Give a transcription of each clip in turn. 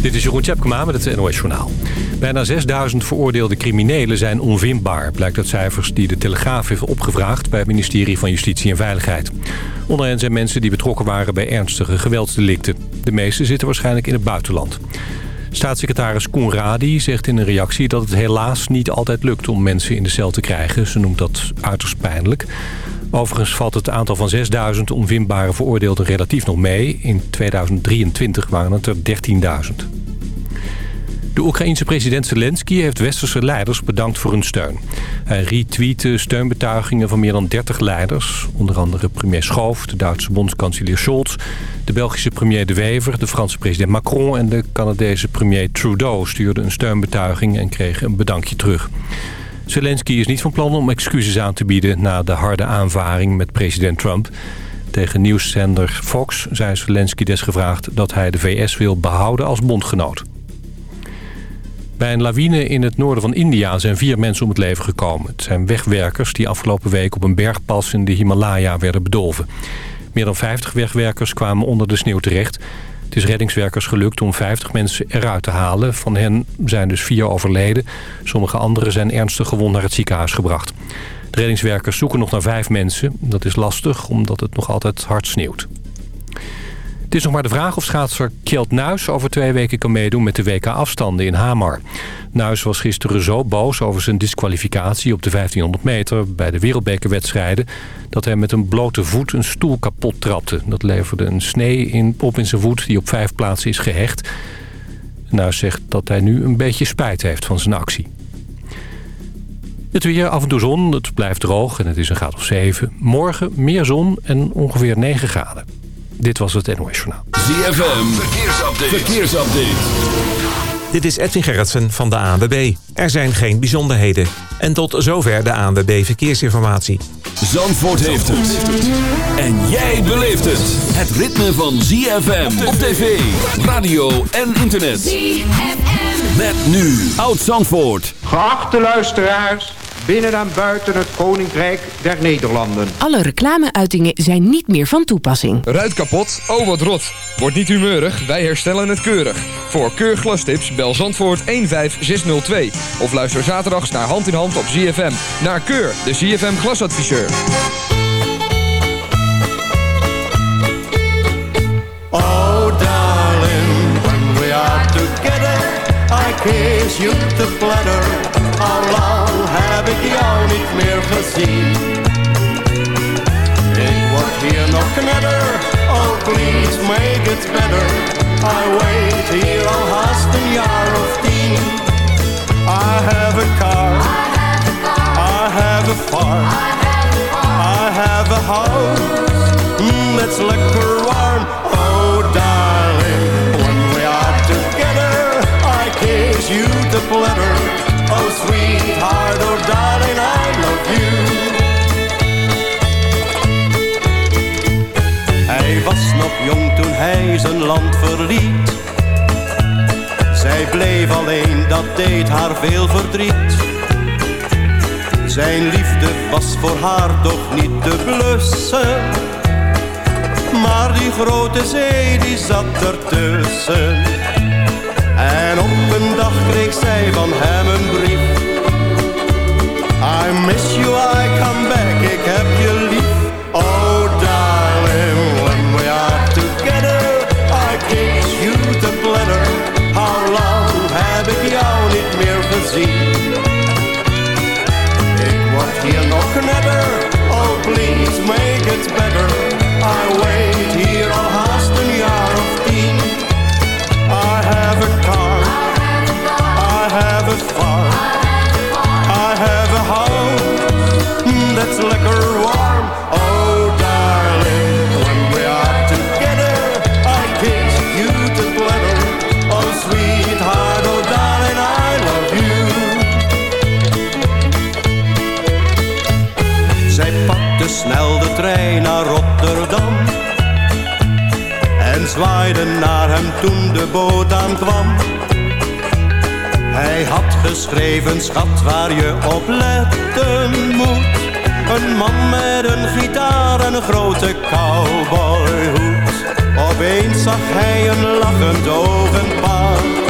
Dit is Jeroen Tjepkema met het NOS Journaal. Bijna 6000 veroordeelde criminelen zijn onvindbaar... blijkt uit cijfers die de Telegraaf heeft opgevraagd... bij het ministerie van Justitie en Veiligheid. Onder hen zijn mensen die betrokken waren bij ernstige geweldsdelicten. De meeste zitten waarschijnlijk in het buitenland. Staatssecretaris Koenradi zegt in een reactie dat het helaas niet altijd lukt om mensen in de cel te krijgen. Ze noemt dat uiterst pijnlijk. Overigens valt het aantal van 6000 onvindbare veroordeelden relatief nog mee. In 2023 waren het er 13.000. De Oekraïense president Zelensky heeft westerse leiders bedankt voor hun steun. Hij retweette steunbetuigingen van meer dan 30 leiders. Onder andere premier Schoof, de Duitse bondskanselier Scholz... de Belgische premier De Wever, de Franse president Macron... en de Canadese premier Trudeau stuurden een steunbetuiging en kregen een bedankje terug. Zelensky is niet van plan om excuses aan te bieden... na de harde aanvaring met president Trump... Tegen nieuwszender Fox zei Zelensky desgevraagd dat hij de VS wil behouden als bondgenoot. Bij een lawine in het noorden van India zijn vier mensen om het leven gekomen. Het zijn wegwerkers die afgelopen week op een bergpas in de Himalaya werden bedolven. Meer dan 50 wegwerkers kwamen onder de sneeuw terecht. Het is reddingswerkers gelukt om 50 mensen eruit te halen. Van hen zijn dus vier overleden. Sommige anderen zijn ernstig gewond naar het ziekenhuis gebracht. De reddingswerkers zoeken nog naar vijf mensen. Dat is lastig omdat het nog altijd hard sneeuwt. Is nog maar de vraag of schaatser Kjeld Nuis over twee weken kan meedoen met de WK-afstanden in Hamar. Nuis was gisteren zo boos over zijn disqualificatie op de 1500 meter bij de wereldbekerwedstrijden... dat hij met een blote voet een stoel kapot trapte. Dat leverde een snee in, op in zijn voet die op vijf plaatsen is gehecht. Nuis zegt dat hij nu een beetje spijt heeft van zijn actie. Het weer af en toe zon, het blijft droog en het is een graad of 7. Morgen meer zon en ongeveer 9 graden. Dit was het NOS Journaal. ZFM, verkeersupdate. verkeersupdate. Dit is Edwin Gerritsen van de ANWB. Er zijn geen bijzonderheden. En tot zover de ANWB Verkeersinformatie. Zandvoort heeft het. En jij beleeft het. Het ritme van ZFM op tv, radio en internet. ZFM. Met nu Oud Zandvoort. Geachte luisteraars binnen en buiten het Koninkrijk der Nederlanden. Alle reclameuitingen zijn niet meer van toepassing. Ruit kapot? Oh wat rot. Word niet humeurig, wij herstellen het keurig. Voor keurglastips bel Zandvoort 15602. Of luister zaterdags naar Hand in Hand op ZFM. Naar Keur, de ZFM glasadviseur. Oh darling, when we are together, I kiss you platter. Al lang heb ik jou niet meer gezien. Ik word hier nog knetter, oh please make it better. I wait hier al haast een jaar of tien. I have a car, I have a farm, I have a house, mm, that's lekker warm. Oh darling, when we are together, I kiss you the platter. Sweetheart, oh darling, I love you. Hij was nog jong toen hij zijn land verliet. Zij bleef alleen, dat deed haar veel verdriet. Zijn liefde was voor haar toch niet te blussen. Maar die grote zee, die zat ertussen. Geschreven, schat, waar je op letten moet. Een man met een gitaar en een grote cowboyhoed. Opeens zag hij een lachend ogenpaar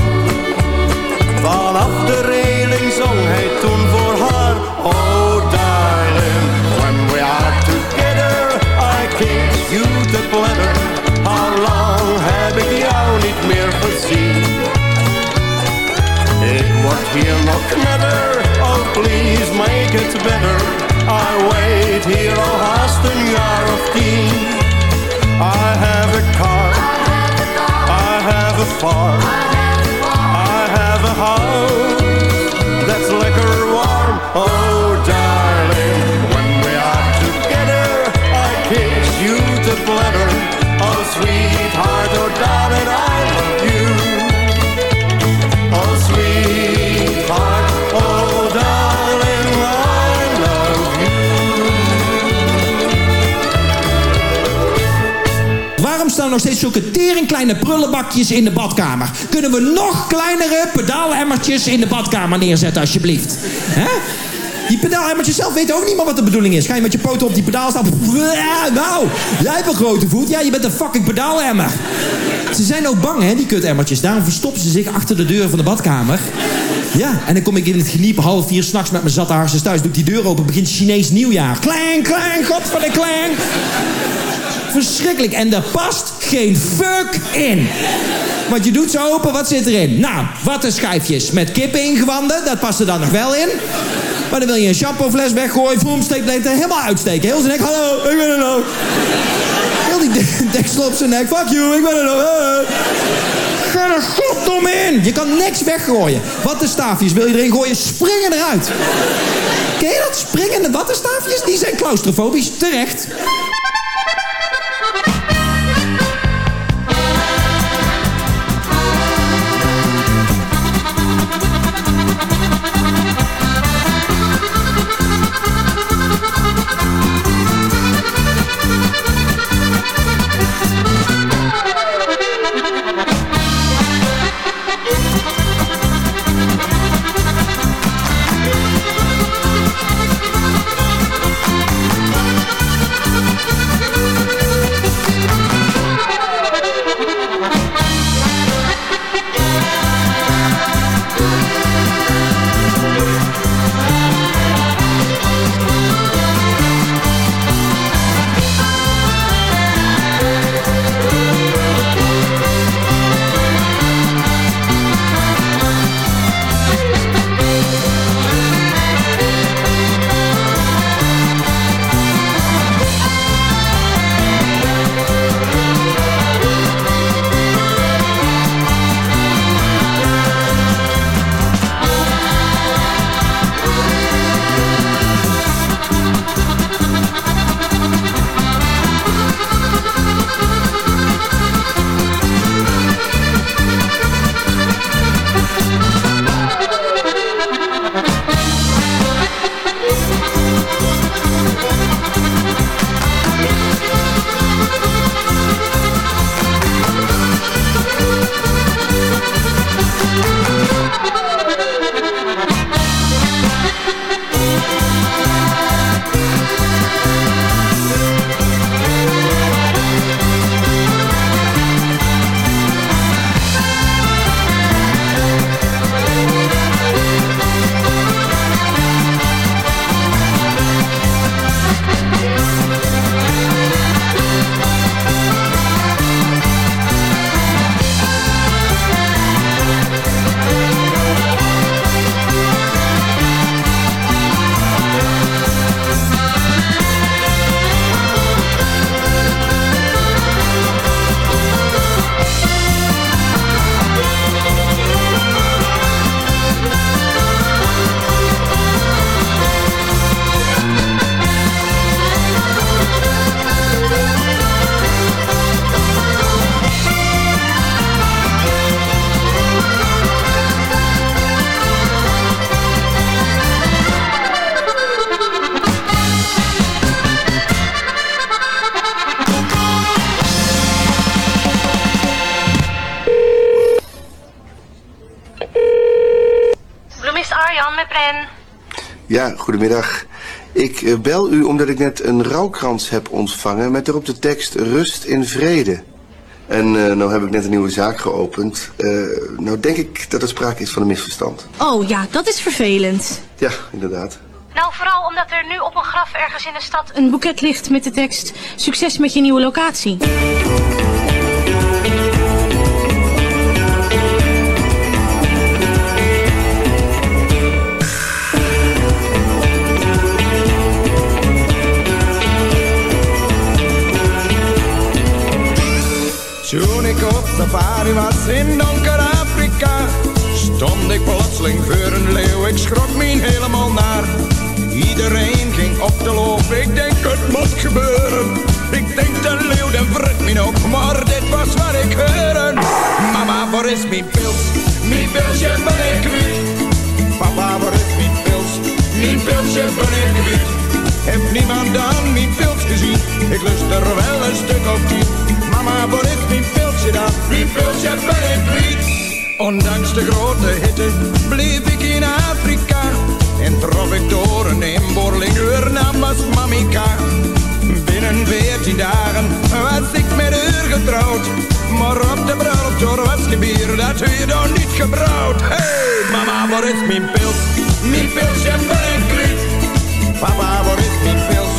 here look never Oh please make it better. I wait here oh, al haast een jaar of tien I have a car. I have a farm. I have a house. Steeds zulke teringkleine prullenbakjes in de badkamer? Kunnen we nog kleinere pedaalemmertjes in de badkamer neerzetten, alsjeblieft? Die pedaalemmertjes zelf weten ook niet meer wat de bedoeling is. Ga je met je poten op die pedaal staan? Nou, jij hebt een grote voet. Ja, je bent een fucking pedaalemmer. Ze zijn ook bang, hè, die kutemmertjes. Daarom verstoppen ze zich achter de deur van de badkamer. Ja, en dan kom ik in het geniep half vier s'nachts met mijn zatte hartjes thuis. Doe ik die deur open, begint Chinees nieuwjaar. Klang, klang, god van de klang. Verschrikkelijk. En daar past geen fuck in. Want je doet ze open, wat zit erin? Nou, wattenschijfjes met kippeningewanden. Dat past er dan nog wel in. Maar dan wil je een shampoofles weggooien. Voem, steekt er helemaal uitsteken. Heel zijn nek. Hallo, ik ben er nog. Heel die de- deksel op zijn nek. Fuck you, ik ben er nog. Hey. Ga er goddomme in. Je kan niks weggooien. Wattenstaafjes wil je erin gooien, springen eruit. Ken je dat? Springende wattenstaafjes? Die zijn claustrofobisch. Terecht. Ja, goedemiddag. Ik eh, bel u omdat ik net een rouwkrans heb ontvangen met erop de tekst Rust in Vrede. En eh nou heb ik net een nieuwe zaak geopend. Eh, nou denk ik dat er sprake is van een misverstand. Oh ja, dat is vervelend. Ja, inderdaad. Nou, vooral omdat er nu op een graf ergens in de stad een boeket ligt met de tekst... Succes met je nieuwe locatie. Safari was in donker Afrika. Stond ik plotseling voor een leeuw, ik schrok me helemaal naar. Iedereen ging op de loop, ik denk het moet gebeuren. Ik denk de leeuw, de vrit me op, maar dit was wat ik hoorde. Mama, waar is mijn pils? Mijn pilsje ben ik kwijt. Papa, waar is mijn pils? Mijn pilsje ben ik kwijt. Heb niemand dan mijn pils gezien? Ik lust er wel een stuk of tien. Mama, waar is mijn pilsje dan? Mijn pilsje ben ik kwijt. Ondanks de grote hitte bleef ik in Afrika. En trof ik door een inboorling, naam was Mamika. Binnen veertien dagen was ik met haar getrouwd. Maar op de bruiloft door was gebier, dat je dan niet gebrouwd. Hey, mama, waar is mijn pils? Mijn ben ik kwijt. Papa, waar is mijn pils?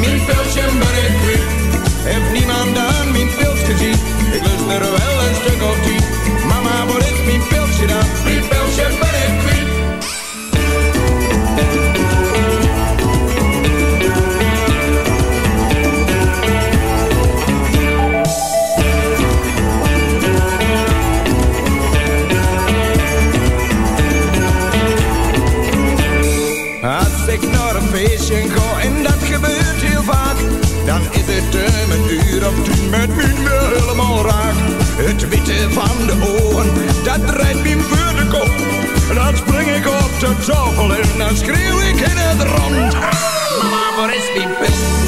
Mijn ben ik kwijt. Heeft niemand Ik lust dat draait me voor de kop. Dan spring ik op de tafel en dan schreeuw ik in het rond. Mama, waar is mijn pils?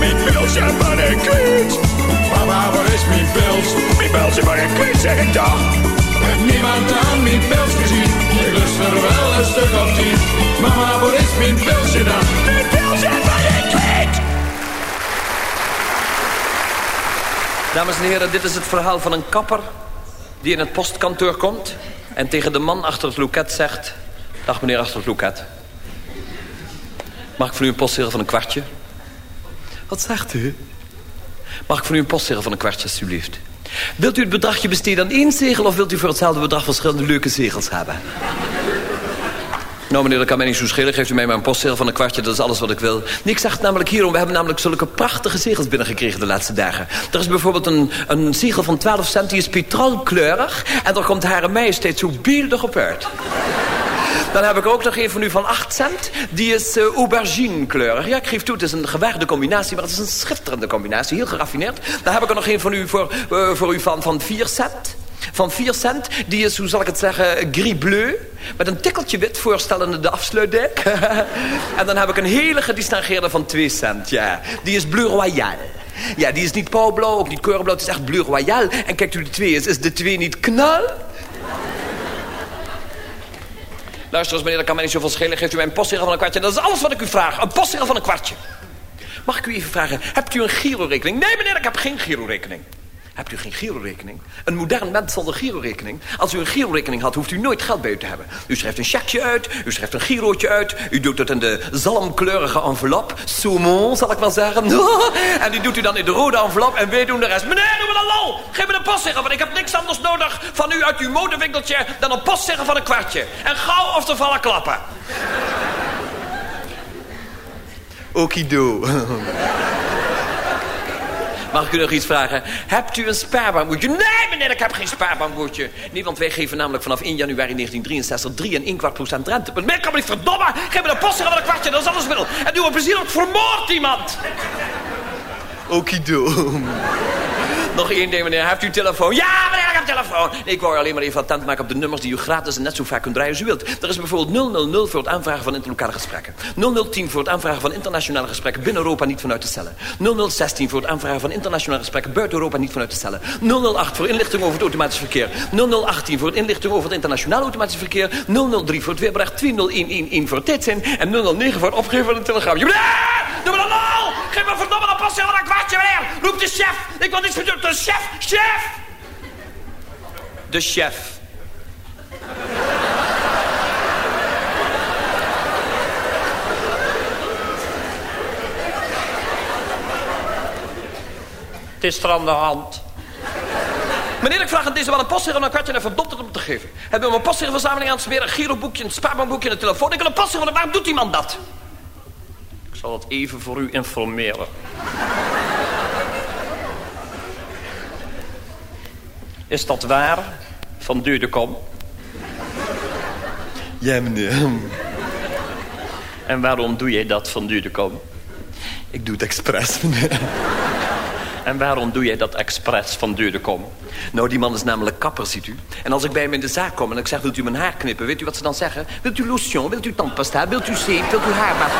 Mijn pilsje ben ik. Mama, waar is mijn pils? Mijn pilsje ben ik kwijt, zeg ik dan. Heeft niemand aan mijn pils gezien? Ik lust er wel een stuk of tien. Mama, waar is mijn pilsje dan? Mijn pilsje ben ik. Dames en heren, dit is het verhaal van een kapper... die in het postkantoor komt... en tegen de man achter het loket zegt... Dag meneer achter het loket. Mag ik voor u een postzegel van een kwartje? Wat zegt u? Mag ik voor u een postzegel van een kwartje, alstublieft? Wilt u het bedragje besteden aan één zegel... of wilt u voor hetzelfde bedrag verschillende leuke zegels hebben? Nou meneer, dat kan mij niet zo schelen. Geeft u mij maar een postzegel van een kwartje, dat is alles wat ik wil. Nee, ik namelijk hierom. We hebben namelijk zulke prachtige zegels binnengekregen de laatste dagen. Er is bijvoorbeeld een, een zegel van 12 cent, die is petrolkleurig. En daar komt Hare Majesteit zo beeldig op uit. Dan heb ik ook nog een van u van 8 cent. Die is uh, aubergine-kleurig. Ja, ik geef toe, het is een gewaarde combinatie, maar het is een schitterende combinatie. Heel geraffineerd. Dan heb ik er nog een van u voor, uh, voor u van, van 4 cent. Van 4 cent, die is, hoe zal ik het zeggen, gris bleu. Met een tikkeltje wit voorstellende de afsluitdek. en dan heb ik een hele gedistingeerde van 2 cent, ja. Die is bleu royal. Ja, die is niet pauwblauw, ook niet korenblauw. Het is echt bleu royal. En kijkt u de 2 is, is de 2 niet knal? Luister eens, meneer, dat kan mij niet zoveel schelen. Geeft u mij een postzegel van een kwartje. Dat is alles wat ik u vraag. Een postzegel van een kwartje. Mag ik u even vragen, hebt u een girorekening? Nee, meneer, ik heb geen girorekening. Hebt u geen girorekening? Een modern mens zonder girorekening. Als u een girorekening had, hoeft u nooit geld bij u te hebben. U schrijft een checkje uit, u schrijft een girootje uit... u doet het in de zalmkleurige envelop. Saumon, zal ik wel zeggen. en die doet u dan in de rode envelop en wij doen de rest. Meneer, doe me een lol! Geef me een postzegel, want ik heb niks anders nodig... van u uit uw modewinkeltje dan een postzegel van een kwartje. En gauw of er vallen klappen. Okido. Mag ik u nog iets vragen? Hebt u een spaarbankboekje? Nee, meneer, ik heb geen spaarbankboekje. Nee, want wij geven namelijk vanaf 1 januari 1963 3 en 1 kwart procent rente. Maar ik kan me niet verdomme. Geef me een postzegel van een kwartje, dat is alles middel. En doe een plezier, ik vermoord iemand. Okido. Nog één ding, meneer. Heeft u telefoon? Ja, meneer, ik heb telefoon. Ik wou alleen maar even attent maken op de nummers die u gratis en net zo vaak kunt draaien als u wilt. Er is bijvoorbeeld 000 voor het aanvragen van interlokale gesprekken. 0010 voor het aanvragen van internationale gesprekken binnen Europa niet vanuit de cellen. 0016 voor het aanvragen van internationale gesprekken buiten Europa niet vanuit de cellen. 008 voor inlichting over het automatisch verkeer. 0018 voor het inlichting over het internationaal automatisch verkeer. 003 voor het weerbericht. 20111 voor het. En 009 voor het opgeven van een telegram. Meneer! Doe me dan lol! Geef me verdomme van een kwartje, meneer! Roep de chef! Ik wil niets doen. De chef! Chef! De chef. Het is er aan de hand. Meneer, ik vraag aan deze wel een postzegel en een kwartje en verdomd het om te geven. Hebben we een postzegelverzameling aan het smeren, een giroboekje, een spaarbankboekje en een telefoon? Ik wil een postzegel, waarom doet iemand dat? Ik zal het even voor u informeren. Is dat waar? Van duur de kom? Ja, meneer. En waarom doe jij dat van duur de kom? Ik doe het expres, meneer. En waarom doe jij dat expres van duur de kom? Nou, die man is namelijk kapper, ziet u. En als ik bij hem in de zaak kom en ik zeg, wilt u mijn haar knippen? Weet u wat ze dan zeggen? Wilt u lotion? Wilt u tandpasta? Wilt u zeep? Wilt u haarmaat?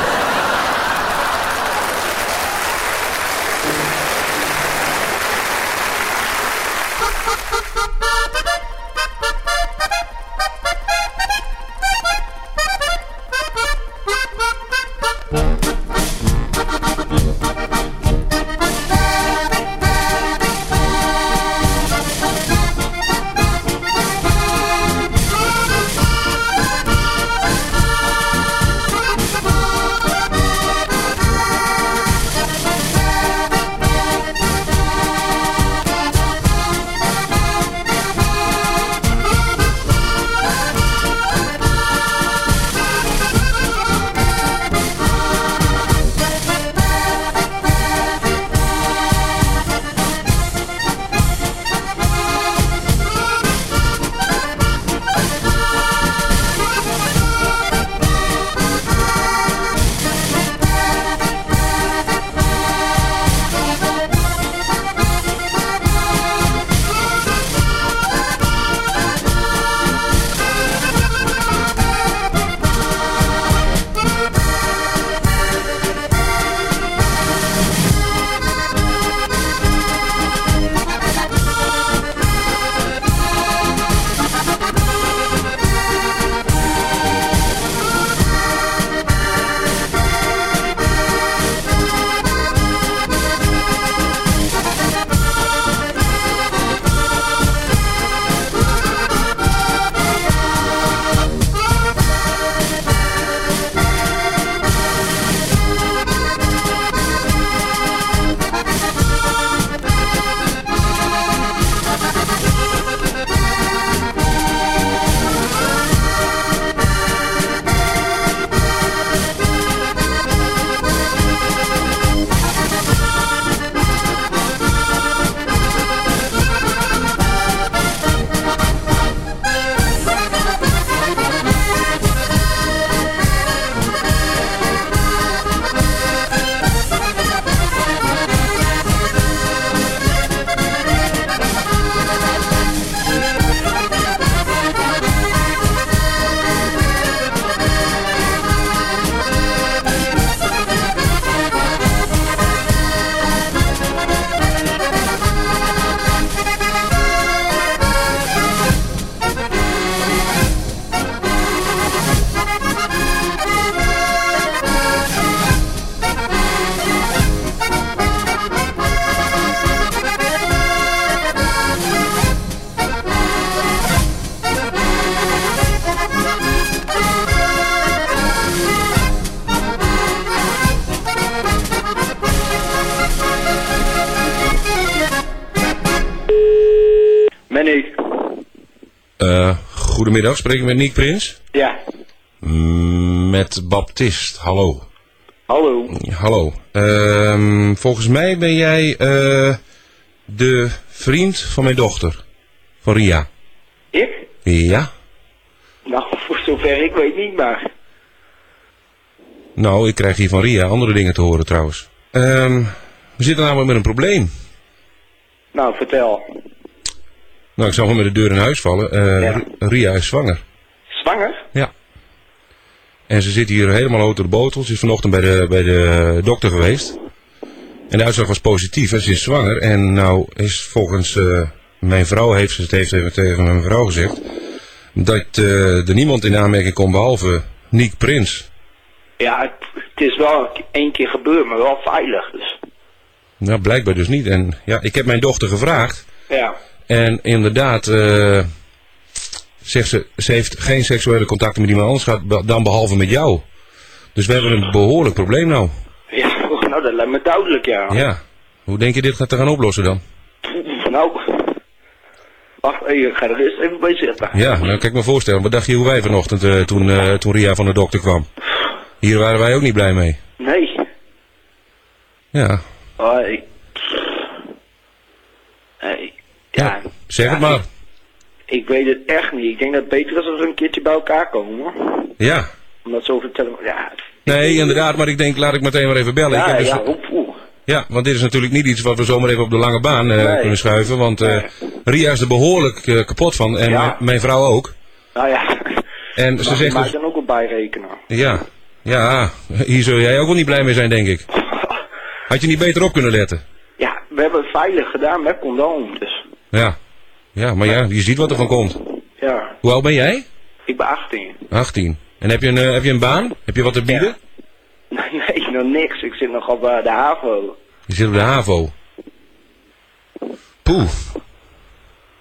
Goedemiddag, spreek ik met Niek Prins? Ja. Met Baptist, hallo. Hallo. Hallo. Ehm, volgens mij ben jij eh, de vriend van mijn dochter, van Ria. Ik? Ja? Nou, voor zover ik weet niet, maar... Nou, ik krijg hier van Ria andere dingen te horen trouwens. Ehm, we zitten namelijk met een probleem. Nou, vertel. Nou, ik zal wel met de deur in huis vallen. Eh, Ria is zwanger. Zwanger? Ja. En ze zit hier helemaal over de botel. Ze is vanochtend bij de, bij de dokter geweest. En de uitslag was positief. Hè. Ze is zwanger. En nou is volgens eh, mijn vrouw, heeft ze het heeft even tegen mijn vrouw gezegd... dat eh, er niemand in aanmerking komt behalve Niek Prins. Ja, het, het is wel één keer gebeurd, maar wel veilig, dus... Nou, blijkbaar dus niet. En ja, ik heb mijn dochter gevraagd. Ja. En inderdaad, eh, zegt ze, ze heeft geen seksuele contacten met iemand anders gehad dan behalve met jou. Dus we hebben een behoorlijk probleem nou. Ja, nou, dat lijkt me duidelijk, ja. Ja. Hoe denk je dit gaat te gaan oplossen dan? Nou, Wacht even, ik ga er eerst even bij zitten. Ja, nou kan ik me voorstellen. Wat dacht je hoe wij vanochtend eh, toen, eh, toen Ria van de dokter kwam? Hier waren wij ook niet blij mee. Nee. Ja, Oh, ik... Nee. Ja, zeg het maar. ik weet het echt niet. Ik denk dat het beter is als we een keertje bij elkaar komen. Ja. Omdat zo vertellen... Ja, Nee, inderdaad, maar ik denk, laat ik meteen maar even bellen. ik ja, heb dus- ja, oep, oep. ja, want dit is natuurlijk niet iets wat we zomaar even op de lange baan eh, Nee. kunnen schuiven. Want eh, Ria is er behoorlijk eh, kapot van. En Ja. mijn- vrouw ook. Nou ja, En ze je zegt mij dus, dan ook wel bijrekenen. ja, ja, hier zul jij ook wel niet blij mee zijn, denk ik. Had je niet beter op kunnen letten? Ja, we hebben het veilig gedaan met condoom, dus Ja, ja, maar ja, je ziet wat er van komt. ja. Hoe oud ben jij? Ik ben 18. 18. En heb je een, eh, heb je een baan? Heb je wat te bieden? Nee, nee, nog niks. Ik zit nog op eh, de HAVO. Je zit op de HAVO. Poeh.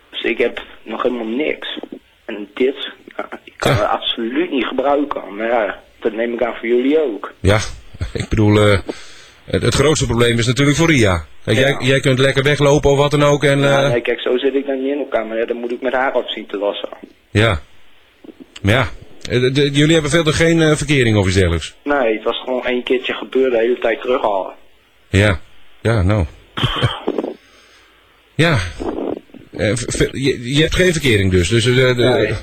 Dus ik heb nog helemaal niks. En dit, nou, ik kan het absoluut niet gebruiken. Maar ja, dat neem ik aan voor jullie ook. Ja, ik bedoel, eh, het, grootste probleem is natuurlijk voor Ria. Kijk, jij, jij kunt lekker weglopen of wat dan ook en... Ja, eh, nee, kijk, zo zit ik dan niet in elkaar. Maar ja, dan moet ik met haar op zien te wassen. ja. Maar ja, eh, de- de- jullie hebben verder geen eh, verkering of iets dergelijks? Nee, het was gewoon één keertje gebeurd, de hele tijd terughalen. Ja, ja, nou. ja. Je, je hebt geen verkering dus, dus... Nee.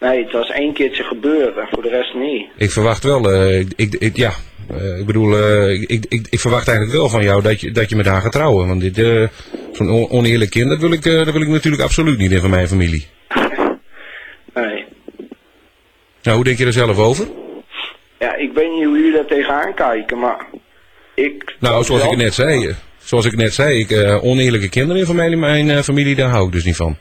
Nee, het was één keertje gebeurd en voor de rest niet. Ik verwacht wel, ik- ja, eh, ik bedoel, eh, ik, ik, ik verwacht eigenlijk wel van jou dat je, dat je met haar gaat trouwen. Want dit, eh, zo'n on- oneerlijk kind, dat wil, ik, dat wil ik natuurlijk absoluut niet in van mijn familie. Nee. Nou, hoe denk je er zelf over? Ja, ik weet niet hoe jullie daar tegenaan kijken, maar ik... Nou, zoals ik net zei, zoals ik net zei, ik, oneerlijke kinderen in van mijn, mijn familie, daar hou ik dus niet van.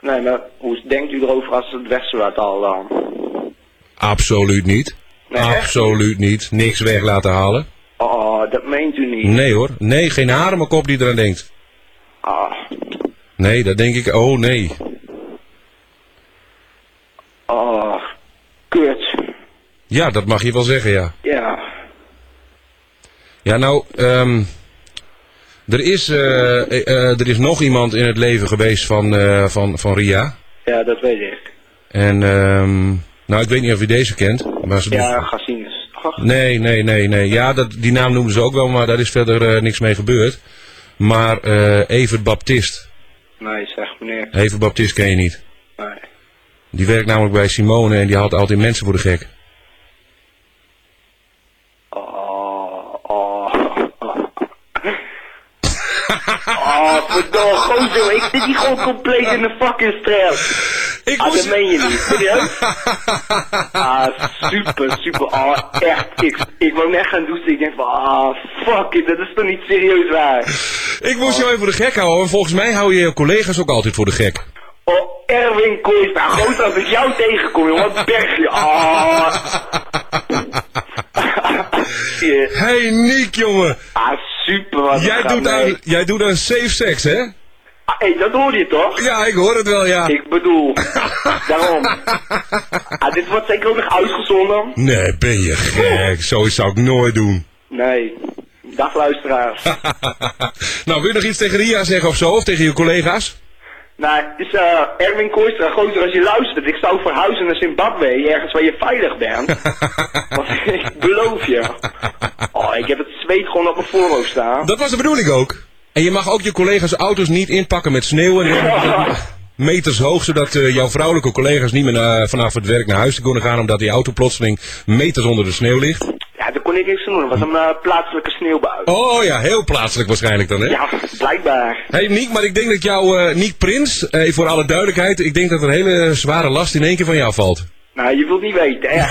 Nee, maar hoe denkt u erover als het weg zou halen dan? Absoluut niet. Nee, Absoluut niet. Niks weg laten halen. Oh, dat meent u niet. Nee hoor. Nee, geen haar mijn kop die eraan denkt. Ah, Nee, dat denk ik, oh nee. oh, kut. Ja, dat mag je wel zeggen, ja. Ja, Ja, nou, ehm, er, is, eh, eh, eh, er is nog iemand in het leven geweest van, van, van Ria. ja, dat weet ik. En, ehm, nou, ik weet niet of je deze kent. Maar ze Ja, toch? Nee, nee, nee, nee. Ja, dat, die naam noemden ze ook wel, maar daar is verder eh, niks mee gebeurd. Maar eh Evert Baptist. Nee, zeg meneer. Evert Baptist ken je niet. Nee. Die werkt namelijk bij Simone en die houdt altijd mensen voor de gek. Oh, oh. Oh, verdomme, gozer, ik zit hier gewoon compleet in de fucking stress. Ik ah, dat meen je niet, serieus? ah, super, super, ah, echt, ik, ik wou net gaan douchen, ik denk van, ah, fuck it, dat is toch niet serieus waar? Ik moest jou even voor de gek houden en volgens mij hou je je collega's ook altijd voor de gek. Oh, Erwin Kooistra, gozer, als ik jou tegenkom, jongen, wat berg je, ah. Hey Niek, jongen. Ah, super, wat Jij een doet, aan, jij doet aan safe sex, hè? Ah, hey, dat hoorde je toch? Ja, ik hoor het wel, ja. Ik bedoel, daarom. Ah, dit wordt zeker ook nog uitgezonden. Nee, ben je gek. Zoiets zou ik nooit doen. Nee. Dag luisteraars. nou, wil je nog iets tegen Ria zeggen of zo? Of tegen je collega's? Nou, het is eh Erwin Kooistra, gozer, als je luistert, ik zou verhuizen naar Zimbabwe, ergens waar je veilig bent. Want ik beloof je. Oh, ik heb het zweet gewoon op mijn voorhoofd staan. Dat was de bedoeling ook. En je mag ook je collega's auto's niet inpakken met sneeuw en meters hoog, zodat eh, jouw vrouwelijke collega's niet meer vanaf het werk naar huis kunnen gaan, omdat die auto plotseling meters onder de sneeuw ligt. Kon ik niks doen. Dat was een eh, plaatselijke sneeuwbui. Oh ja, heel plaatselijk waarschijnlijk dan, hè? Ja, blijkbaar. Hey Niek, maar ik denk dat jouw eh Niek Prins, eh, voor alle duidelijkheid, ik denk dat er een hele zware last in één keer van jou valt. Nou, je wilt niet weten, hè.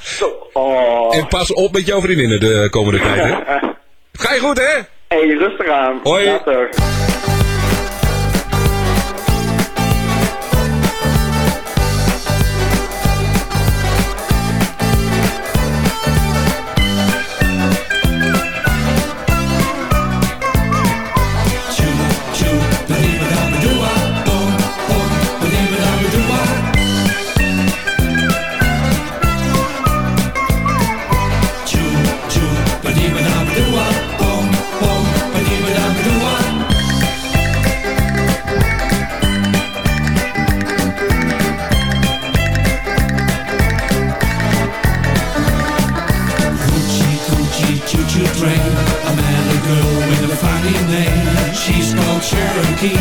Zo, oh. En pas op met jouw vriendinnen de komende tijd, hè? Ga je goed, hè? Hé, hey, rustig aan. Hoi. Later. Cherokee,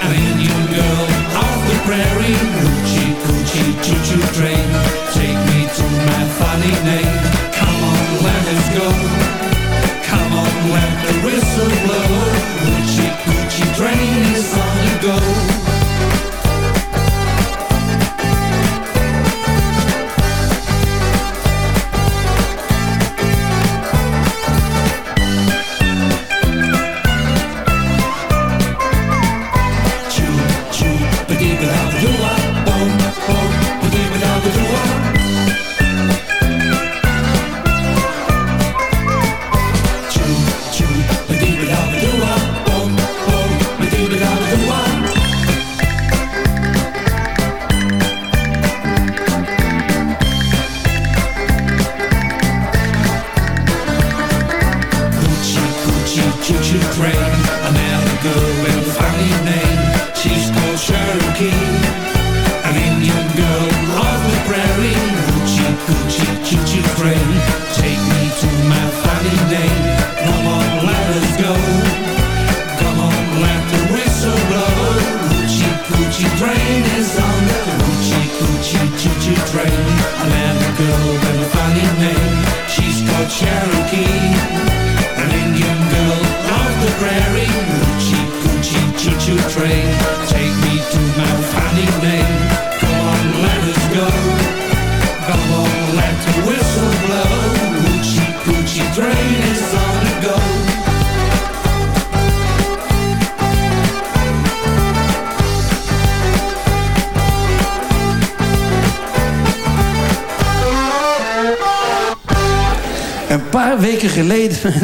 an Indian girl of the prairie. Hoochie coochie choo choo train, take me to my funny name.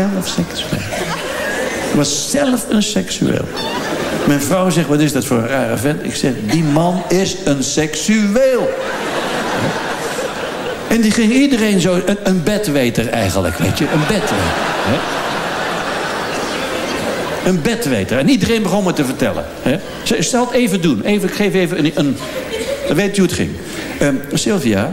Zelf seksueel. Was zelf een seksueel. Mijn vrouw zegt, wat is dat voor een rare vent? Ik zeg, die man is een seksueel. En die ging iedereen zo... Een, bedweter eigenlijk, weet je. Een bedweter. Een bedweter. En iedereen begon me te vertellen. Hè? Stel het even doen. Even, ik geef even een... een weet je hoe het ging. Ehm, Sylvia,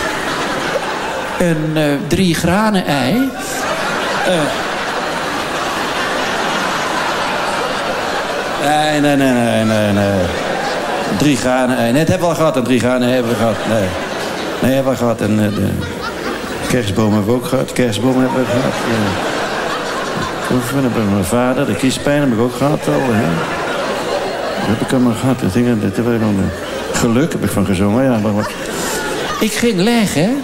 Een eh, drie granen ei. Eh. nee, nee, nee, nee, nee, nee. Drie granen ei. Nee, het hebben we al gehad. Een drie granen ei hebben we gehad. Nee, nee hebben we gehad. En eh, de kerstboom hebben we ook gehad. Kerstboom hebben we gehad. Ja. We mijn vader. De kiespijn heb ik ook gehad al. Hè? Dat heb ik allemaal gehad. Dat ding, dat heb ik geluk heb ik van gezongen. Ja, maar wat. Ik ging leggen.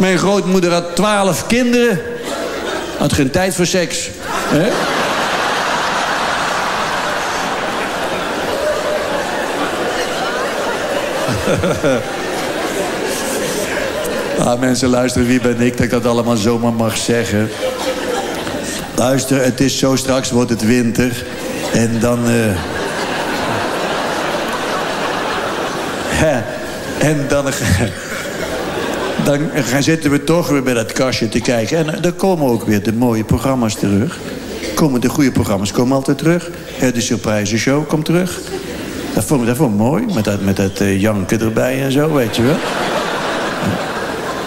Mijn grootmoeder had twaalf kinderen. Had geen tijd voor seks. Ah, mensen, luisteren, wie ben ik dat ik dat allemaal zomaar mag zeggen? Luister, het is zo, straks wordt het winter. En dan... eh, en dan... dan zitten we toch weer bij dat kastje te kijken. En dan komen ook weer de mooie programma's terug. Komen de goede programma's komen altijd terug. De surprise show komt terug. Dat vond ik, dat vond mooi, met dat, met dat eh, janken erbij en zo, weet je wel.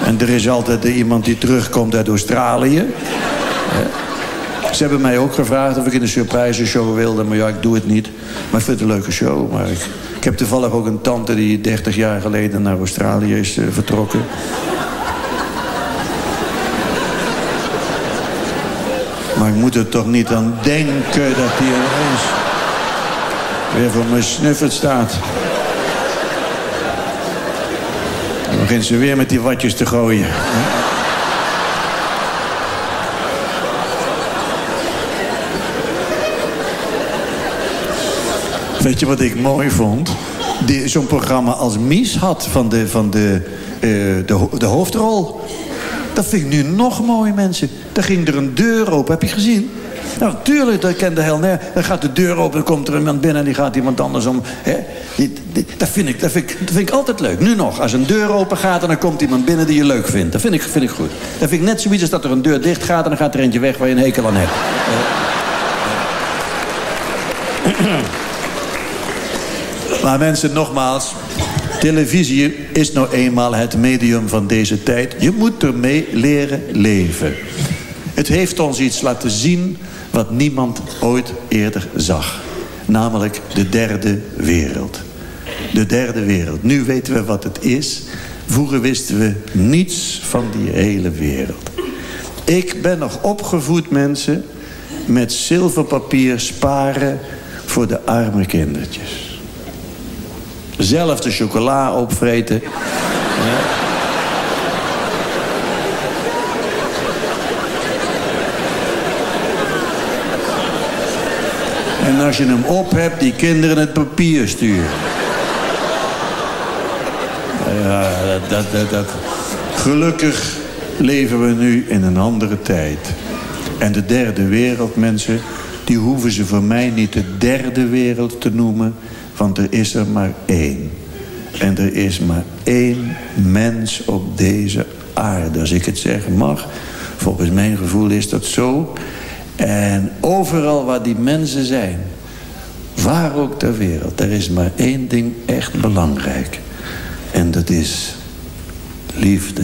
En er is altijd eh, iemand die terugkomt uit Australië. Ze hebben mij ook gevraagd of ik in een surprise show wilde. Maar ja, ik doe het niet. Maar ik vind het een leuke show. Maar ik, ik heb toevallig ook een tante die 30 jaar geleden naar Australië is eh, vertrokken. Maar ik moet er toch niet aan denken dat die ineens weer voor mijn snuffert staat. Dan begint ze weer met die watjes te gooien. Weet je wat ik mooi vond? Zo'n programma als Mies had van de, van de, eh, de, de hoofdrol. Dat vind ik nu nog mooi, mensen. Daar ging er een deur open, heb je gezien? Nou, tuurlijk, dat kende heel neer. Dan gaat de deur open, dan komt er iemand binnen... en die gaat iemand anders om... Hè? Dat, vind ik, dat, vind ik, dat vind ik altijd leuk. Nu nog, als een deur open gaat... en dan komt iemand binnen die je leuk vindt. Dat vind ik, vind ik goed. Dat vind ik net zoiets als dat er een deur dicht gaat... en dan gaat er eentje weg waar je een hekel aan hebt. Maar mensen, nogmaals, televisie is nou eenmaal het medium van deze tijd. Je moet ermee leren leven. Het heeft ons iets laten zien wat niemand ooit eerder zag. Namelijk de derde wereld. De derde wereld. Nu weten we wat het is. Vroeger wisten we niets van die hele wereld. Ik ben nog opgevoed, mensen, met zilverpapier sparen voor de arme kindertjes. Zelf de chocola opvreten. Ja. En als je hem op hebt, die kinderen het papier sturen. Ja, dat, dat, dat. Gelukkig leven we nu in een andere tijd. En de derde wereld, mensen, die hoeven ze voor mij niet de derde wereld te noemen, want er is er maar één. En er is maar één mens op deze aarde, als ik het zeggen mag. Volgens mijn gevoel is dat zo. En overal waar die mensen zijn, waar ook ter wereld, er is maar één ding echt belangrijk. En dat is liefde.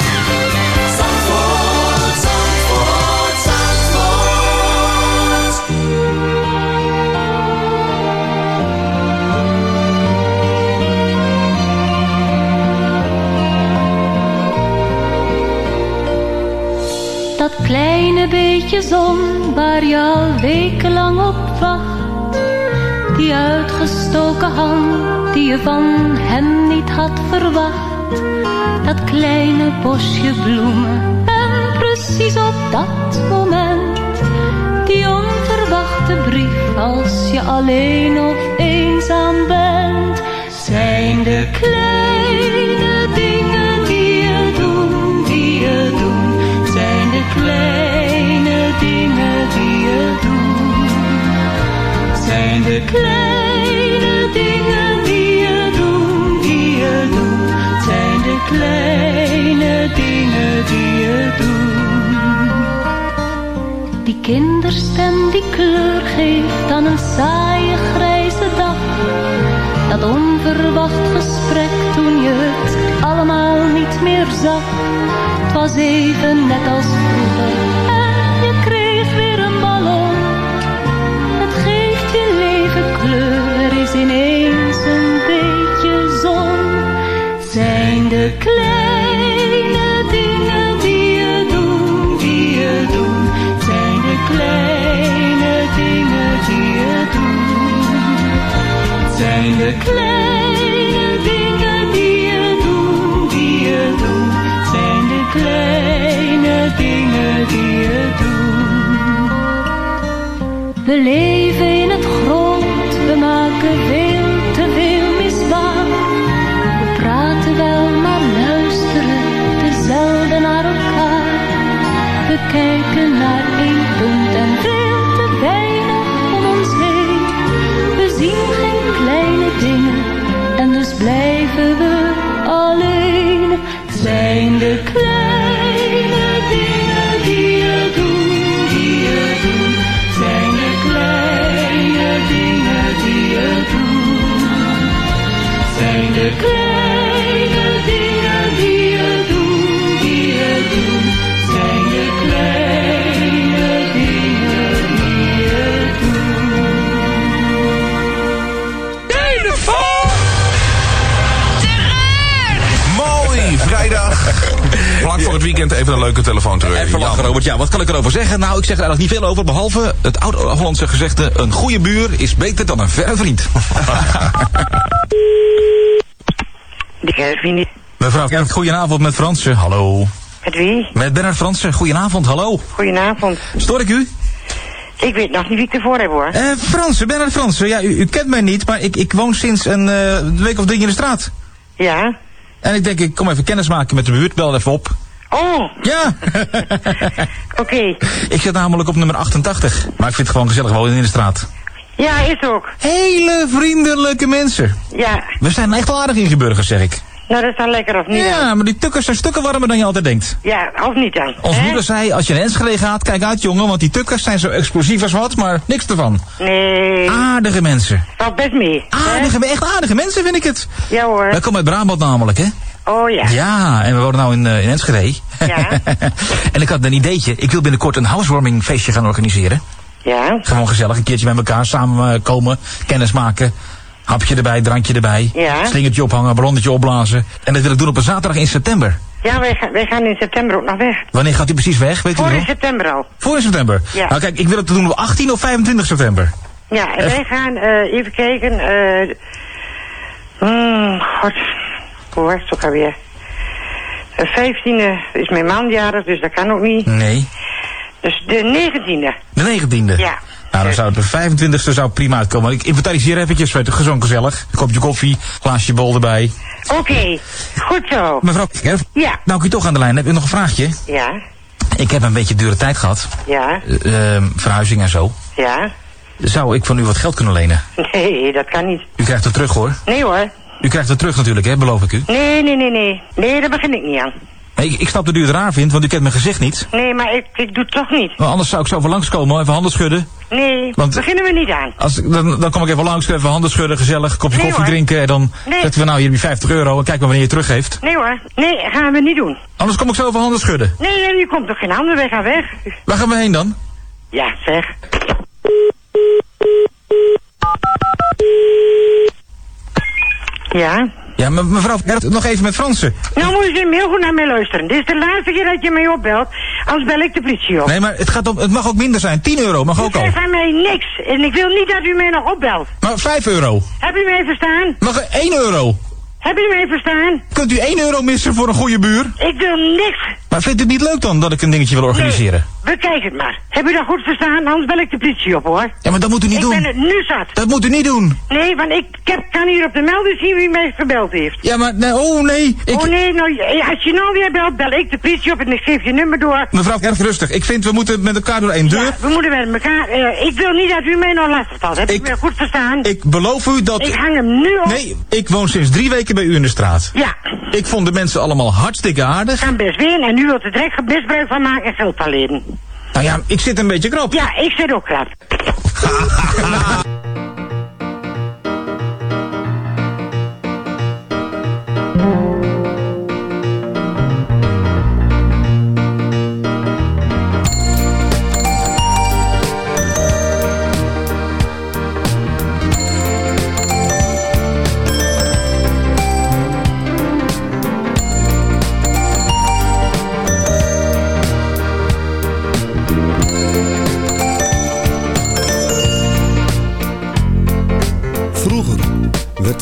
Kleine beetje zon waar je al wekenlang op wacht. Die uitgestoken hand die je van hem niet had verwacht. Dat kleine bosje bloemen en precies op dat moment. Die onverwachte brief als je alleen of eenzaam bent. Zijn de kleine dingen die je doen, die je doen. Zijn de kleine de kleine dingen die je doet, die je doet. Zijn de kleine dingen die je doet. Die kinderstem die kleur geeft aan een saaie grijze dag. Dat onverwacht gesprek toen je het allemaal niet meer zag. Het was even net als vroeger is ineens een beetje zon. Zijn de kleine dingen die je doet, die je doet. Zijn de kleine dingen die je doet. Zijn de kleine dingen die je doet, die je doet. Zijn de kleine dingen die je doet. We leven in het groot, we veel veel misbaar. We praten wel, maar luisteren te zelden naar elkaar. We kijken naar één punt en veel te weinig om ons heen. We zien geen kleine dingen en dus blijven we alleen. Zijn de de kleine dingen die je doet, die je doet. Zijn de kleine dingen die je doet. Telefoon! Mooi, vrijdag. Vlak voor het weekend even een leuke telefoon terug. Even lachen, Robert. Ja, wat kan ik erover zeggen? Nou, ik zeg er eigenlijk niet veel over, behalve het oud-Hollandse gezegde... een goede buur is beter dan een verre vriend. Mevrouw, ja, goedenavond met Fransen. Hallo. Met wie? Met Bernard Fransen. Goedenavond, hallo. Goedenavond. Stoor ik u? Ik weet nog niet wie ik ervoor heb hoor. Eh, Fransen, Bernard Fransen. Ja, u, u kent mij niet, maar ik, ik woon sinds een eh, week of drie in de straat. Ja? En ik denk, ik kom even kennis maken met de buurt. Bel even op. Oh! Ja! Oké. Ik zit namelijk op nummer 88. Maar ik vind het gewoon gezellig wonen in de straat. Ja, is ook. Hele vriendelijke mensen. Ja. We zijn echt wel aardig ingeburgers, zeg ik. Nou, dat is dan lekker of niet Ja, dan? maar die tukkers zijn stukken warmer dan je altijd denkt. Ja, of niet dan? Hè? moeder zei, als je naar Enschede gaat, kijk uit jongen, want die tukkers zijn zo explosief als wat, maar niks ervan. Nee. Aardige mensen. Valt best mee. Aardige, echt aardige mensen vind ik het. Ja hoor. Wij komen uit Brabant namelijk, hè? Oh ja. Ja, en we wonen nou in, eh, in Enschede. Ja. en ik had een ideetje. Ik wil binnenkort een housewarming feestje gaan organiseren. Ja. Gewoon gezellig, een keertje met elkaar samen eh, komen, kennis maken. Hapje erbij, drankje erbij. Ja. Slingertje ophangen, ballonnetje opblazen. En dat wil ik doen op een zaterdag in september. Ja, wij, gaan- wij gaan in september ook nog weg. Wanneer gaat u precies weg? Weet Voor in september al. Voor in september? Ja. Nou kijk, ik wil het doen op 18 of 25 september. Ja, en wij gaan eh, even kijken. hmm, god, hoe was het ook alweer? De 15e is mijn man jarig, dus dat kan ook niet. Nee. Dus de 19e. De 19e? Ja. Nou, dan zou het de 25e zou prima uitkomen. Ik inventariseer eventjes, weet je, gezond gezellig. Een kopje koffie, glaasje bol erbij. Oké, goed zo. Mevrouw, Ja. nou ik u toch aan de lijn heb, ik nog een vraagje. Ja, Ik heb een beetje dure tijd gehad. ja, Eh, ehm, verhuizing en zo. ja. Zou ik van u wat geld kunnen lenen? Nee, dat kan niet. U krijgt het terug hoor. Nee hoor. U krijgt het terug natuurlijk, hè, beloof ik u. Nee, nee, nee, nee. Nee, daar begin ik niet aan. Nee, ik, ik snap dat u het raar vindt, want u kent mijn gezicht niet. Nee, maar ik, ik doe het toch niet. Maar anders zou ik zo even langskomen, even handen schudden. Nee, Want- beginnen we niet aan. Als, dan, dan kom ik even langs, even handen schudden, gezellig, kopje Nee, koffie hoor. drinken. En dan Nee. zetten we nou, hier je 50 euro en kijk maar wanneer je teruggeeft. Nee hoor, nee, gaan we niet doen. Anders kom ik zo even handen schudden. Nee, nee, je komt toch geen handen, wij gaan weg. Waar gaan we heen dan? Ja, zeg. Ja? Ja, me- mevrouw, nog even met Fransen. Nou moet je even heel goed naar mij luisteren. Dit is de laatste keer dat je mij opbelt, anders bel ik de politie op. Nee, maar het, gaat om, het mag ook minder zijn. 10 euro mag ook al. krijgt van mij niks. En ik wil niet dat u mij nog opbelt. Maar 5 euro. Heb u mij verstaan? Mag er 1 euro. Heb u mij verstaan? Kunt u 1 euro missen voor een goede buur? Ik wil niks. Maar vindt u het niet leuk dan dat ik een dingetje wil organiseren? Bekijk het maar. Heb u dat goed verstaan? Anders bel ik de politie op, hoor. Ja, maar dat moet u niet ik doen. ben het nu zat. Dat moet u niet doen. Nee, want ik heb, kan hier op de melding zien wie mij gebeld heeft. Ja, maar nee, oh nee. Ik... Oh nee, nou, als je nou weer belt, bel ik de politie op en ik geef je nummer door. Mevrouw, erg rustig. Ik vind we moeten met elkaar door één deur. Ja, we moeten met elkaar... eh, ik wil niet dat u mij nog lastig valt. Heb ik me goed verstaan? Ik beloof u dat... Ik hang hem nu op. Nee, ik woon sinds drie weken bij u in de straat. Ja. Ik vond de mensen allemaal hartstikke aardig. Gaan best weer en u wilt er direct misbruik van maken en geld van leden. Nou ja, ik zit een beetje krap. Ja, ik zit ook krap.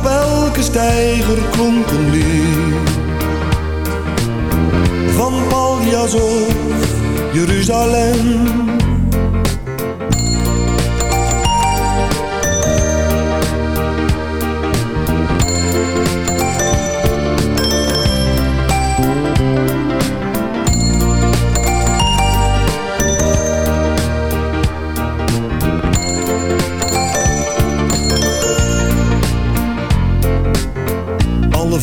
Op elke steiger klonk een lied. Van Paljas of Jeruzalem.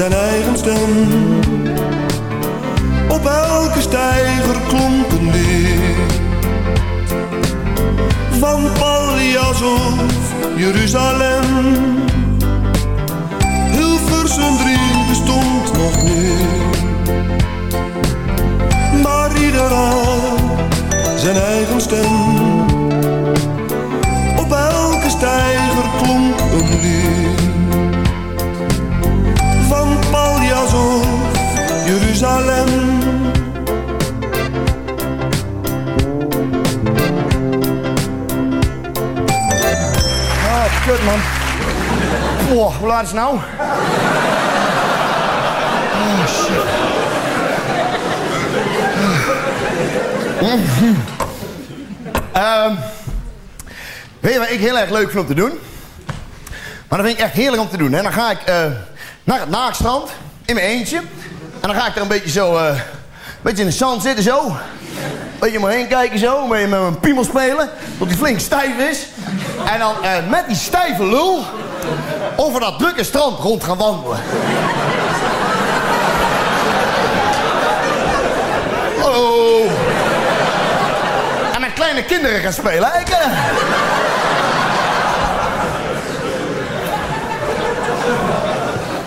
Zijn eigen stem. Op elke steiger klonk een lied Van Paljas of Jeruzalem. Hilversum 3 bestond nog niet Maar ieder had zijn eigen stem kut, hoe laat is het nou? Oh. Ehm, weet je wat ik heel erg leuk vind om te doen? Maar dat vind ik echt heerlijk om te doen. Hè? Dan ga ik eh, naar het naakstrand in mijn eentje. En dan ga ik er een beetje zo, eh, een beetje in de zand zitten zo. Een beetje om me heen kijken zo. Een beetje met mijn piemel spelen. Tot die flink stijf is. En dan eh, met die stijve lul over dat drukke strand rond gaan wandelen. Oh. En met kleine kinderen gaan spelen. Ik, eh,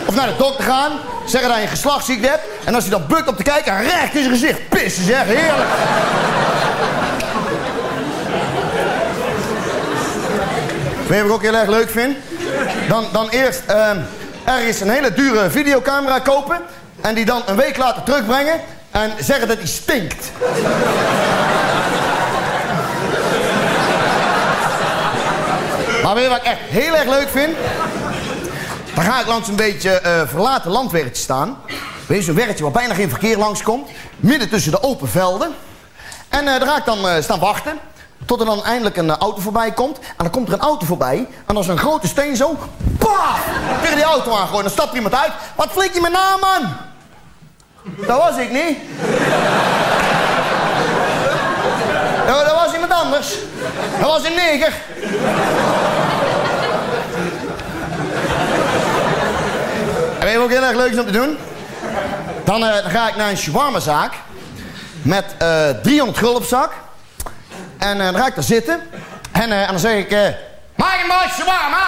Of naar de dokter gaan, zeggen dat je een geslachtsziekte hebt. En als hij dan bukt op te kijken, recht in zijn gezicht pissen, zeg. Heerlijk. Weet je wat ik ook heel erg leuk vind? Dan, dan eerst ehm, ergens een hele dure videocamera kopen. En die dan een week later terugbrengen. En zeggen dat die stinkt. maar weet je wat ik echt heel erg leuk vind? Dan ga ik langs een beetje eh, verlaten landweggetje staan. Weet je, zo'n weggetje waar bijna geen verkeer langskomt. Midden tussen de open velden. En eh, daar ga ik dan eh, staan wachten. Tot er dan eindelijk een eh, auto voorbij komt. En dan komt er een auto voorbij. En als een grote steen zo... Paf! Tegen die auto aangooien. Dan stapt er iemand uit. Wat flik je mijn naam, man? Dat was ik niet. Ja, dat was iemand anders. Dat was een neger. En weet je ook heel erg leuk om te doen? Dan, eh, dan ga ik naar een shawarmazaak. Met eh 300 gulden op zak. En eh, dan ga ik daar zitten. En, eh, en dan zeg ik... eh Maak een mooi shawarma!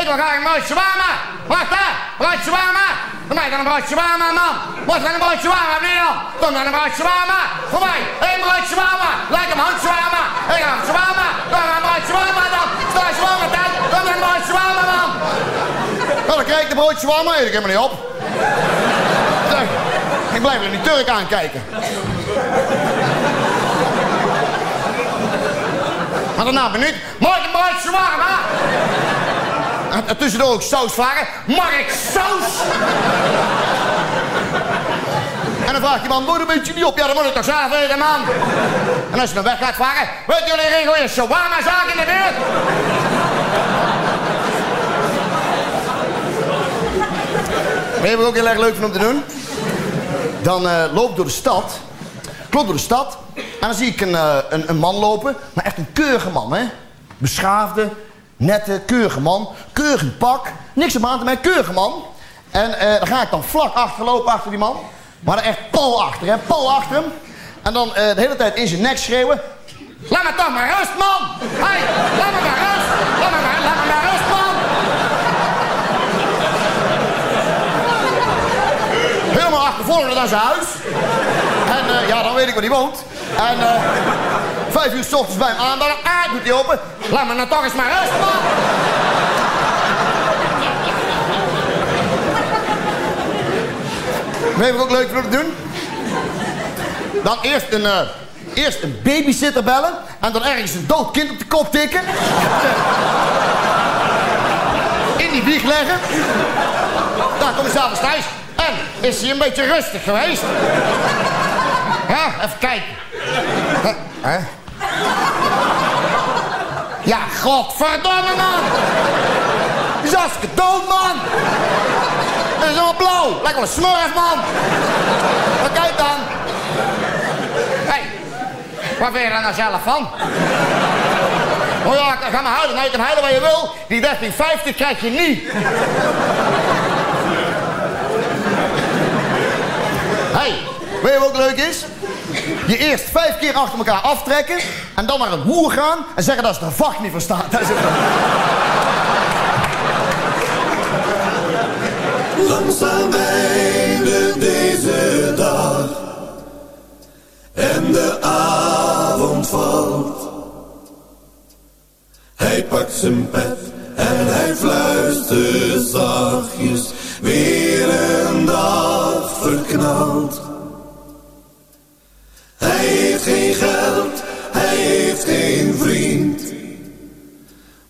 Ik wil graag een mooi shawarma! Wacht daar! Brood shawarma! Doe mij dan een brood shawarma, man! Wat dan een brood shawarma, meneer dan? Kom dan een brood shawarma! Voor mij! Eén brood shawarma! Lekker man, shawarma! Ik ga een shawarma! Kom dan een brood shawarma dan! Sta shawarma dan! Kom dan een brood shawarma, man! Nou, dan krijg ik de brood shawarma, eet ik helemaal niet op. Ik blijf er die Turk aankijken. Maar daarna mag ik een brood shawarma? En, en tussendoor ook saus vragen. Mag ik saus? En dan vraagt die man, moet een beetje niet op? Ja, dan moet ik toch zelf weten, man. En als je dan weg gaat vragen, weet jullie regelen een shawarma-zaak in de buurt? Weet je wat ik ook heel erg leuk vind om te doen? Dan eh, loop ik door de stad. Ik loop door de stad. En dan zie ik een, eh, een, een man lopen. Maar echt een keurige man, hè? Beschaafde, nette, keurige man. Keurig pak. Niks aan te merken, keurige man. En eh dan ga ik dan vlak achterlopen achter die man. Maar er echt pal achter, hè? Pal achter hem. En dan eh, de hele tijd in zijn nek schreeuwen. Laat me toch maar rust, man! Hey, laat me maar rust! Laat me maar, laat me rust, man! Helemaal achtervolgend naar zijn huis. En ja, dan weet ik waar hij woont. En eh, vijf uur s ochtends bij hem aanbellen. Ah, doet hij open. Laat me nou toch eens maar rust, man! Weet wat ik ook leuk te doen? Dan eerst een, eh, eerst een babysitter bellen. En dan ergens een dood kind op de kop tikken. In die wieg leggen. Dan kom je s'avonds thuis. En is hij een beetje rustig geweest? Ja, even kijken. Hè? Ja, godverdomme man! Hartstikke dood, man! Dat is allemaal blauw. Lijkt wel een smurf, man. Maar kijk dan. Hé, hey, waar vind je er nou zelf van? Oh ja, ga maar huilen. Nou, je kan huilen waar je wil. Die 1350 krijg je niet. Hé, hey, weet je wat ook leuk is? Je eerst vijf keer achter elkaar aftrekken... en dan naar een hoer gaan en zeggen dat ze er vak niet verstaat. Dat is het. Langzaam eindigt deze dag en de avond valt. Hij pakt zijn pet en hij fluistert zachtjes, weer een dag verknald. vriend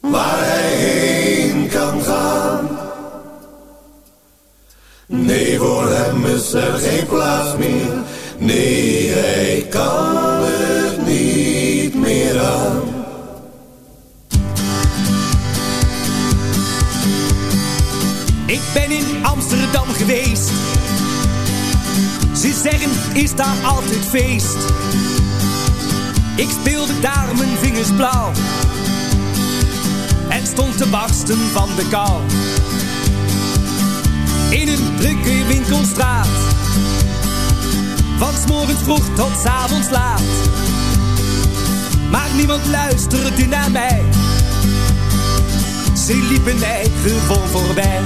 waar hij heen kan gaan. Nee, voor hem is er geen plaats meer. Nee, hij kan het niet meer aan. Ik ben in Amsterdam geweest. Ze zeggen, is daar altijd feest? Ik speelde daar mijn vingers blauw. En stond te barsten van de kou. In een drukke winkelstraat. Van 's morgens vroeg tot 's avonds laat. Maar niemand luisterde naar mij. Ze liepen mij gewoon voorbij.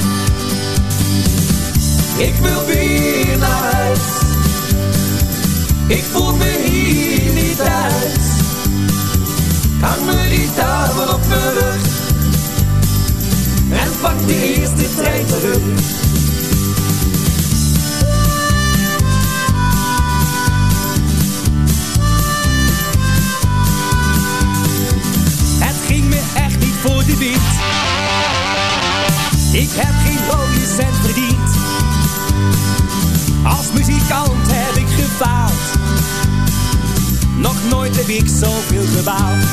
Ik wil weer naar huis. Ik voel me hier niet thuis. Hang me niet daar op mijn rug. En pak de eerste trein terug. Het ging me echt niet voor de wind. Ik heb geen rode cent verdiend. Als muzikant heb ik gefaald. Nog nooit heb ik zoveel gebaald.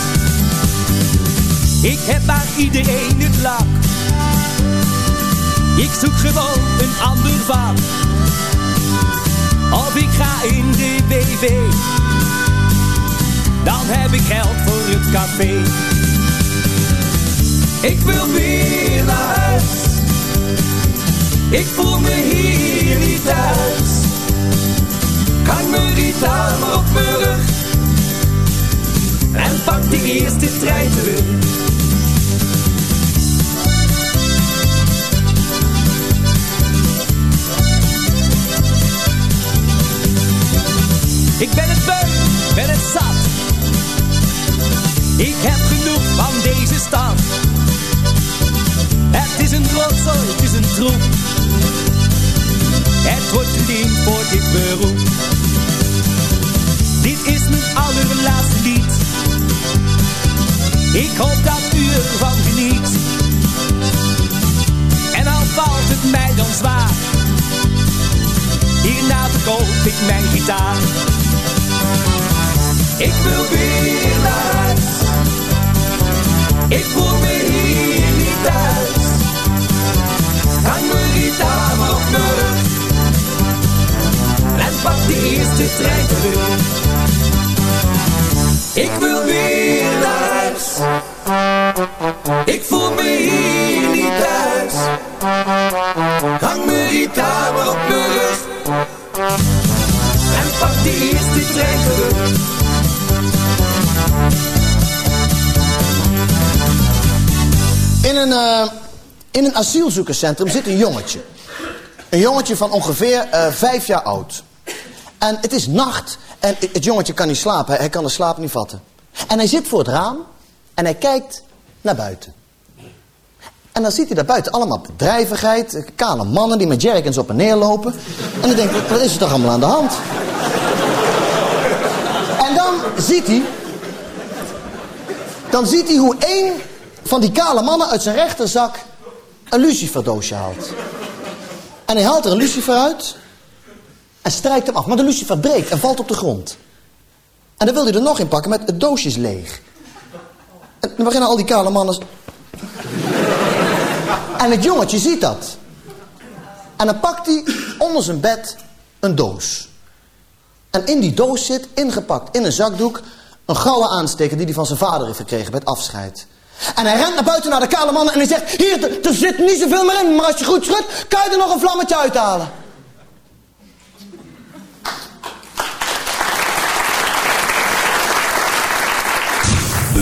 Ik heb bij iedereen het lak. Ik zoek gewoon een ander vak. Of ik ga in de BV. Dan heb ik geld voor het café. Ik wil weer naar huis. Ik voel me hier niet thuis. Kan mijn gitaar maar op mijn rug. En pak de eerste trein terug. Ik ben het beu, ben het zat. Ik heb genoeg van deze stad. Het is een rotzooi, het is een troep. Het wordt gediend voor dit beroep. Dit is mijn allerlaatste lied. Ik hoop dat u ervan geniet. En al valt het mij dan zwaar. Hierna verkoop ik mijn gitaar. Ik wil weer naar huis. Ik voel me hier niet thuis. Hang mijn gitaar op mijn. En pak de eerste trein terug. Ik wil weer naar. Ik voel me hier niet thuis. Hang mijn gitaar maar op mijn rug. En pak de eerste trein terug. In een, eh, in een asielzoekerscentrum zit een jongetje. Een jongetje van ongeveer eh, vijf jaar oud. En het is nacht en het jongetje kan niet slapen. Hij kan de slaap niet vatten. En hij zit voor het raam en hij kijkt naar buiten. En dan ziet hij daar buiten allemaal bedrijvigheid. Kale mannen die met jerkens op en neer lopen. En dan denkt wat is er toch allemaal aan de hand? En dan ziet hij... Dan ziet hij hoe één van die kale mannen uit zijn rechterzak een luciferdoosje haalt. En hij haalt er een lucifer uit en strijkt hem af. Maar de lucifer breekt en valt op de grond. En dan wil hij er nog in pakken met het doosje is leeg. En dan beginnen al die kale mannen... En het jongetje ziet dat. En dan pakt hij onder zijn bed een doos. En in die doos zit, ingepakt in een zakdoek... een gouden aansteker die hij van zijn vader heeft gekregen bij het afscheid. En hij rent naar buiten naar de kale mannen en hij zegt... Hier, er- zit niet zoveel meer in, maar als je goed schudt... kan je er nog een vlammetje uithalen.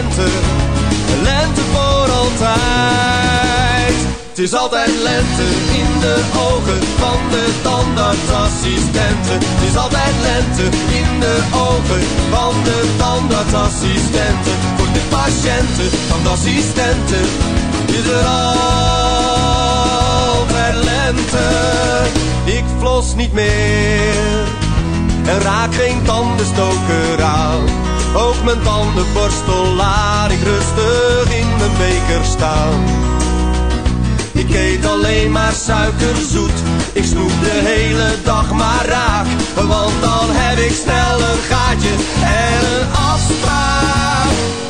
Lente, lente voor altijd. Het is altijd lente in de ogen van de tandartsassistenten. Het is altijd lente in de ogen van de tandartsassistenten. Voor de patiënten van de assistenten is er altijd lente. Ik flos niet meer en raak geen tandenstoker aan. Ook mijn tandenborstel laat ik rustig in mijn beker staan. Ik eet alleen maar suikerzoet. Ik snoep de hele dag maar raak. Want dan heb ik snel een gaatje en een afspraak.